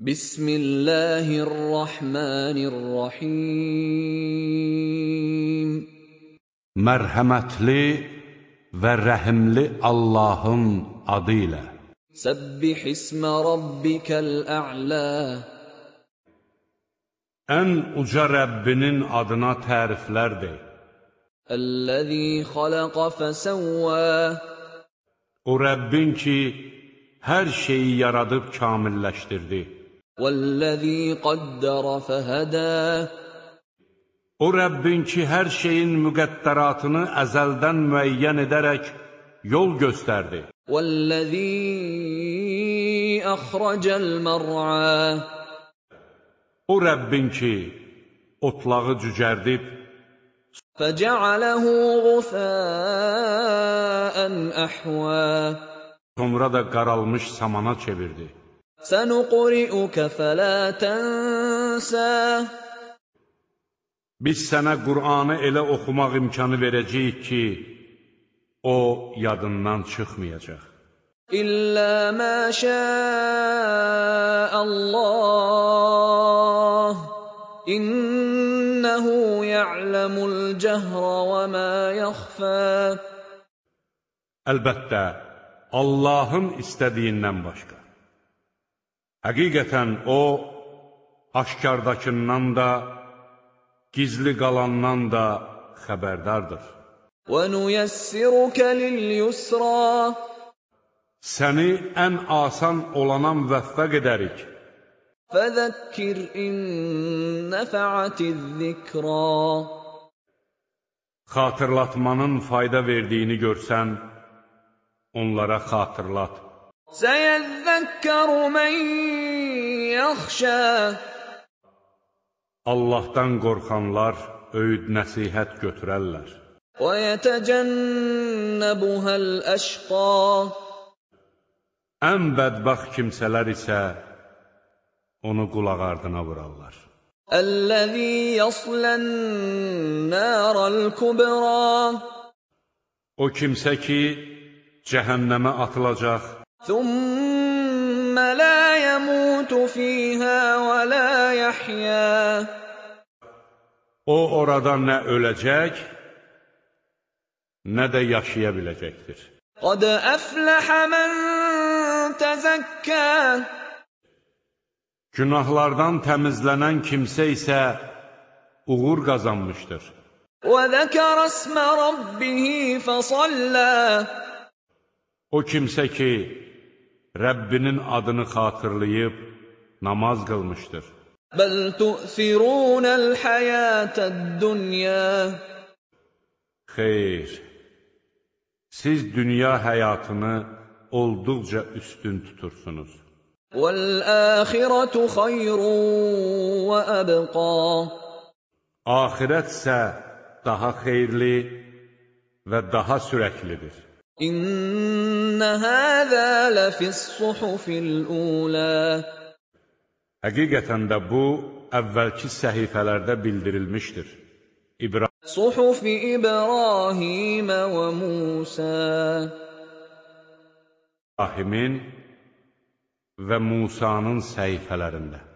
Bismillahirrahmanirrahim Mərhəmətli və rəhimli Allahın adı ilə Səbbih ismə rabbikəl ə'lə Ən uca Rəbbinin adına təriflər de. Əl-ləzi xaləqə fəsəvvə O Rəbbin ki, hər şeyi yaradıb kamilləşdirdi. Vəl-ləzi qaddərə fəhədə O Rəbbin ki, hər şeyin müqəddəratını əzəldən müəyyən edərək yol göstərdi. Vəl-ləzi əxrəcəl mər'ə O Rəbbin ki, otlağı cücərdib, فَجَعَلَهُ غُثَاءً أَحْوَى sonra da qaralmış samana çevirdi. Sənüqri'uke fələ tənsə Biz sənə Qur'anı elə oxumaq imkanı verəcəyik ki, o yadından çıxmayacaq. İllə mə Allah İnnəhu ya'ləmul cəhrə və mə yaxfə Əlbəttə, Allahın istədiyindən başqa. Həqiqətən O, aşkardakından da, gizli qalandan da xəbərdardır. وَنُيَسِّرُكَ لِلْيُسْرَى Səni ən asan olana müvəffəq edərik. فَذَكِّرْ إِن نَّفَعَتِ الذِّكْرَى Xatırlatmanın fayda verdiyini görsən, onlara xatırlat. Səyəzzəkkəru mən yaxşə Allahdan qorxanlar öyüd nəsihət götürərlər. Və yətəcənnəbuhəl əşqa Ən bədbəxt kimsələr isə onu qulaq ardına vurarlar. Əlləzi yaslən nərəl kubra O kimsə ki, cəhənnəmə atılacaq ثُمَّ لَا يَمُوتُ فِيهَا وَلَا يَحْيَىٰ o orada nə öləcək, nə də yaşaya biləcəkdir. قَدْ أَفْلَحَ مَن تَزَكَّىٰ Günahlardan təmizlənən kimsə isə uğur qazanmışdır. وَذَكَرَ اسْمَ رَبِّهِ فَصَلَّىٰ O kimsə ki, Rəbbinin adını xatırlayıb namaz qılmışdır. بَلْ تُؤْثِرُونَ الْحَيَاةَ الدُّنْيَا Xeyr, siz dünya həyatını olduqca üstün tutursunuz. وَالْآخِرَةُ خَيْرٌ وَأَبْقَىٰ Ahirət isə daha xeyirli və daha sürəklidir. İnnə həzə ləfis-suhufil ulə. Həqiqətən də bu əvvəlki səhifələrdə bildirilmişdir. İbrahim Suhufi İbrahim və Musa. İbrahimin və Musanın səhifələrində.